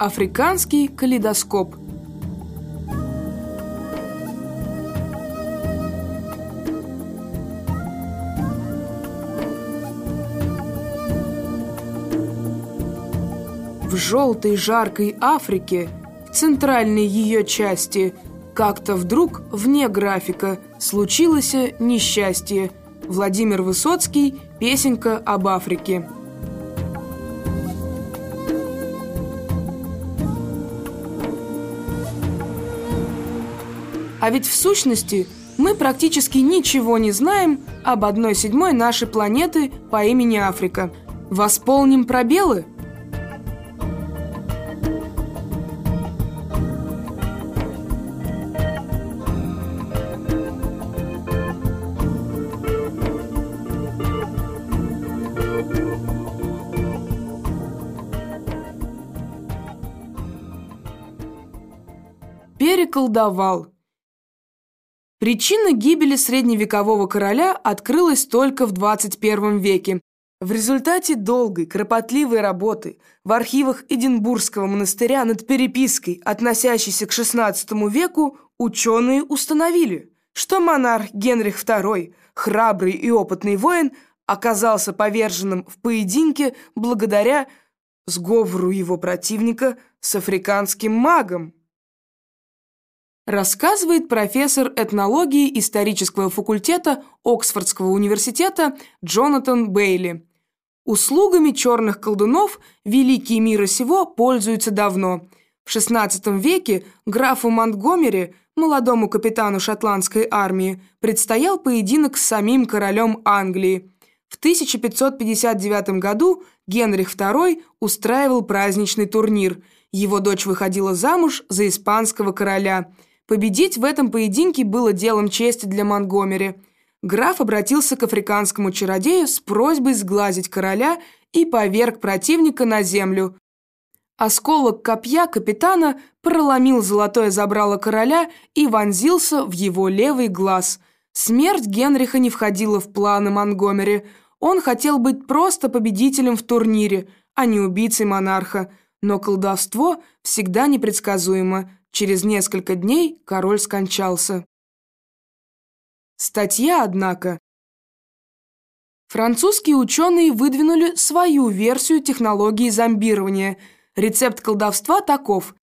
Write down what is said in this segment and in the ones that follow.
Африканский калейдоскоп. В желтой жаркой Африке, в центральной ее части, как-то вдруг, вне графика, случилось несчастье. Владимир Высоцкий, песенка об Африке. А ведь в сущности мы практически ничего не знаем об одной седьмой нашей планеты по имени Африка. Восполним пробелы? Переколдовал. Причина гибели средневекового короля открылась только в 21 веке. В результате долгой, кропотливой работы в архивах Эдинбургского монастыря над перепиской, относящейся к XVI веку, ученые установили, что монарх Генрих II, храбрый и опытный воин, оказался поверженным в поединке благодаря сговору его противника с африканским магом рассказывает профессор этнологии исторического факультета Оксфордского университета Джонатан Бейли. Услугами черных колдунов великие мира сего пользуются давно. В XVI веке графу Монтгомери, молодому капитану шотландской армии, предстоял поединок с самим королем Англии. В 1559 году Генрих II устраивал праздничный турнир. Его дочь выходила замуж за испанского короля – Победить в этом поединке было делом чести для Монгомери. Граф обратился к африканскому чародею с просьбой сглазить короля и поверг противника на землю. Осколок копья капитана проломил золотое забрало короля и вонзился в его левый глаз. Смерть Генриха не входила в планы Монгомери. Он хотел быть просто победителем в турнире, а не убийцей монарха. Но колдовство всегда непредсказуемо – Через несколько дней король скончался. Статья, однако. Французские ученые выдвинули свою версию технологии зомбирования. Рецепт колдовства таков.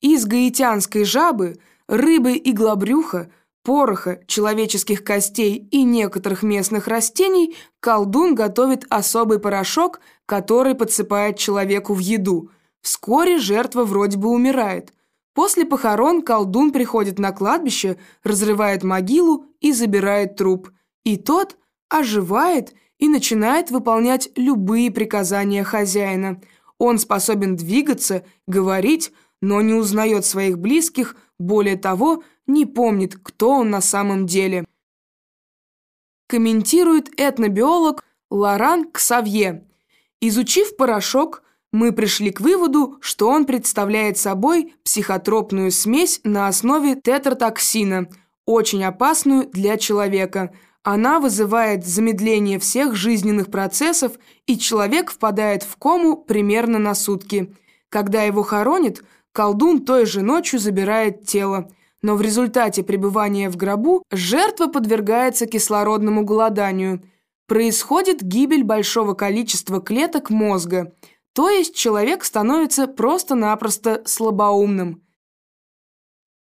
Из гаитянской жабы, рыбы иглобрюха, пороха, человеческих костей и некоторых местных растений колдун готовит особый порошок, который подсыпает человеку в еду. Вскоре жертва вроде бы умирает – После похорон колдун приходит на кладбище, разрывает могилу и забирает труп. И тот оживает и начинает выполнять любые приказания хозяина. Он способен двигаться, говорить, но не узнает своих близких, более того, не помнит, кто он на самом деле. Комментирует этнобиолог Лоран Ксавье. Изучив порошок, мы пришли к выводу, что он представляет собой психотропную смесь на основе тетратоксина, очень опасную для человека. Она вызывает замедление всех жизненных процессов, и человек впадает в кому примерно на сутки. Когда его хоронят, колдун той же ночью забирает тело. Но в результате пребывания в гробу жертва подвергается кислородному голоданию. Происходит гибель большого количества клеток мозга – то есть человек становится просто-напросто слабоумным.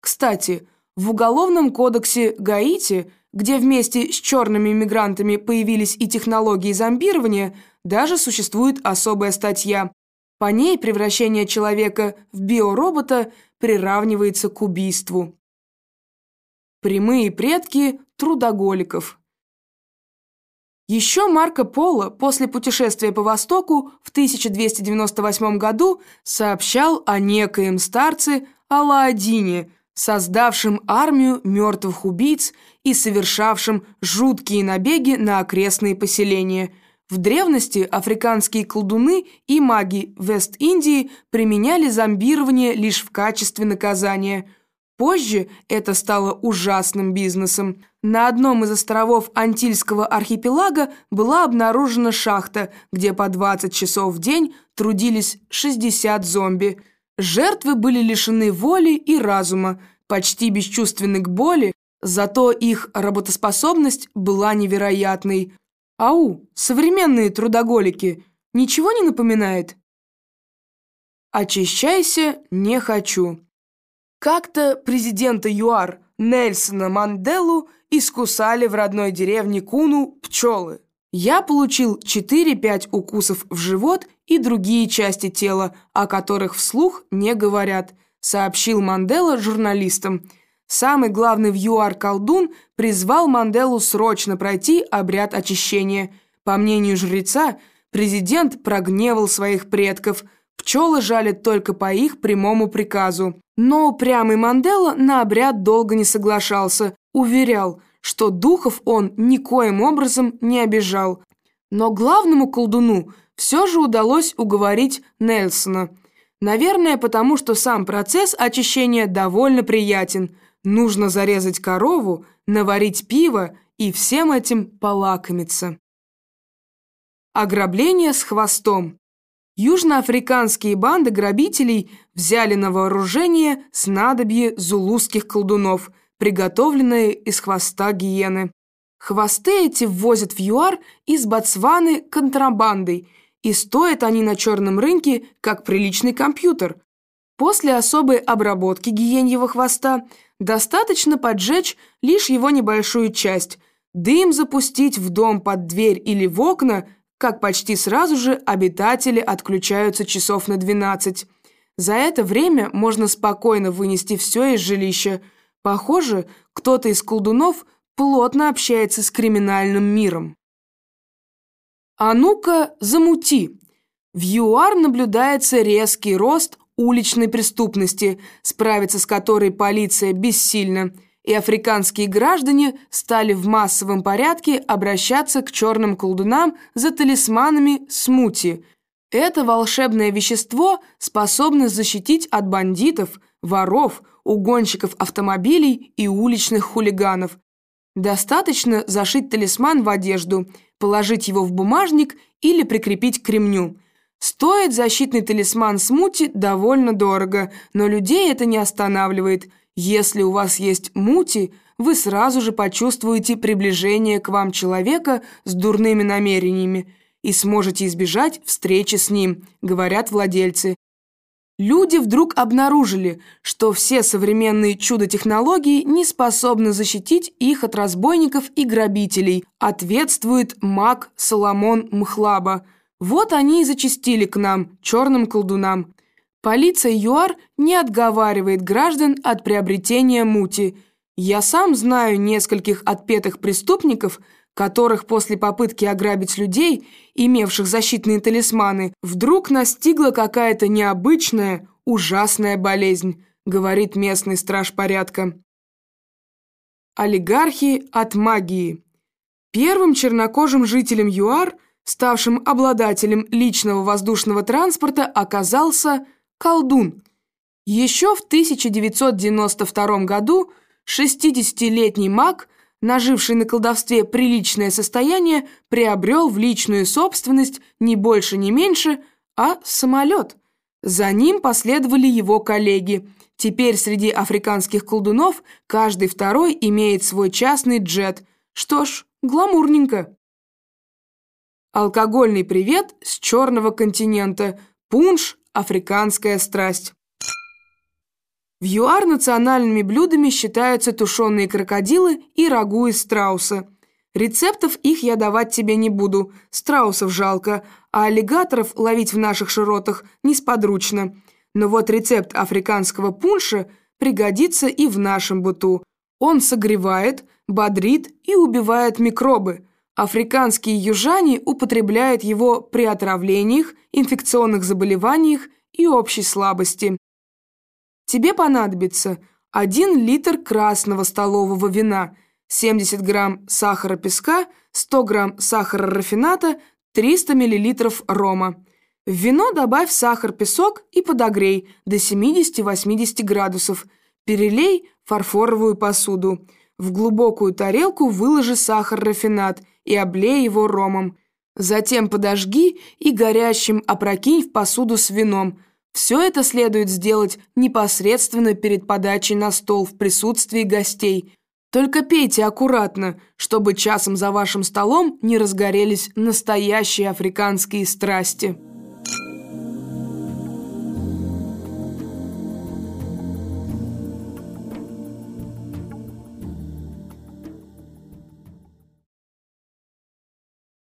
Кстати, в Уголовном кодексе Гаити, где вместе с черными мигрантами появились и технологии зомбирования, даже существует особая статья. По ней превращение человека в биоробота приравнивается к убийству. Прямые предки трудоголиков – еще Марко Поло после путешествия по Востоку в 1298 году сообщал о некоем старце Алладине, создавшем армию мертвых убийц и совершавшим жуткие набеги на окрестные поселения. В древности африканские колдуны и маги Вест-Индии применяли зомбирование лишь в качестве наказания – Позже это стало ужасным бизнесом. На одном из островов Антильского архипелага была обнаружена шахта, где по 20 часов в день трудились 60 зомби. Жертвы были лишены воли и разума, почти бесчувственны к боли, зато их работоспособность была невероятной. Ау, современные трудоголики, ничего не напоминает? Очищайся, не хочу. Как-то президента ЮАР Нельсона Манделу искусали в родной деревне Куну пчелы. Я получил 4-5 укусов в живот и другие части тела, о которых вслух не говорят, сообщил Мандела журналистам. Самый главный в ЮАР колдун призвал Манделу срочно пройти обряд очищения. По мнению жреца, президент прогневал своих предков. Пчелы жалят только по их прямому приказу. Но упрямый Мандела на обряд долго не соглашался, уверял – что духов он никоим образом не обижал. Но главному колдуну все же удалось уговорить Нельсона. Наверное, потому что сам процесс очищения довольно приятен. Нужно зарезать корову, наварить пиво и всем этим полакомиться. Ограбление с хвостом. Южноафриканские банды грабителей взяли на вооружение снадобье зулузских колдунов – приготовленные из хвоста гиены. Хвосты эти ввозят в ЮАР из Ботсваны контрабандой, и стоят они на черном рынке, как приличный компьютер. После особой обработки гиеньего хвоста достаточно поджечь лишь его небольшую часть, дым запустить в дом под дверь или в окна, как почти сразу же обитатели отключаются часов на 12. За это время можно спокойно вынести все из жилища – Похоже, кто-то из колдунов плотно общается с криминальным миром. А ну-ка, замути. В ЮАР наблюдается резкий рост уличной преступности, справиться с которой полиция бессильна, и африканские граждане стали в массовом порядке обращаться к черным колдунам за талисманами смути. Это волшебное вещество способно защитить от бандитов, воров, угонщиков автомобилей и уличных хулиганов. Достаточно зашить талисман в одежду, положить его в бумажник или прикрепить к ремню. Стоит защитный талисман смути довольно дорого, но людей это не останавливает. Если у вас есть мути, вы сразу же почувствуете приближение к вам человека с дурными намерениями и сможете избежать встречи с ним, говорят владельцы. Люди вдруг обнаружили, что все современные чудо-технологии не способны защитить их от разбойников и грабителей, ответствует маг Соломон Мхлаба. Вот они и зачастили к нам, черным колдунам. Полиция ЮАР не отговаривает граждан от приобретения мути. Я сам знаю нескольких отпетых преступников – которых после попытки ограбить людей, имевших защитные талисманы, вдруг настигла какая-то необычная, ужасная болезнь, говорит местный страж порядка. Олигархи от магии. Первым чернокожим жителем ЮАР, ставшим обладателем личного воздушного транспорта, оказался колдун. Еще в 1992 году 60-летний маг – наживший на колдовстве приличное состояние, приобрел в личную собственность не больше, не меньше, а самолет. За ним последовали его коллеги. Теперь среди африканских колдунов каждый второй имеет свой частный джет. Что ж, гламурненько. Алкогольный привет с черного континента. Пунш – африканская страсть. В ЮАР национальными блюдами считаются тушеные крокодилы и рагу из страуса. Рецептов их я давать тебе не буду, страусов жалко, а аллигаторов ловить в наших широтах несподручно. Но вот рецепт африканского пунша пригодится и в нашем быту. Он согревает, бодрит и убивает микробы. Африканские южане употребляют его при отравлениях, инфекционных заболеваниях и общей слабости. Тебе понадобится 1 литр красного столового вина, 70 грамм сахара песка, 100 грамм сахара рафината, 300 миллилитров рома. В вино добавь сахар-песок и подогрей до 70-80 градусов. Перелей фарфоровую посуду. В глубокую тарелку выложи сахар-рафинат и облей его ромом. Затем подожги и горящим опрокинь в посуду с вином – Все это следует сделать непосредственно перед подачей на стол в присутствии гостей. Только пейте аккуратно, чтобы часом за вашим столом не разгорелись настоящие африканские страсти.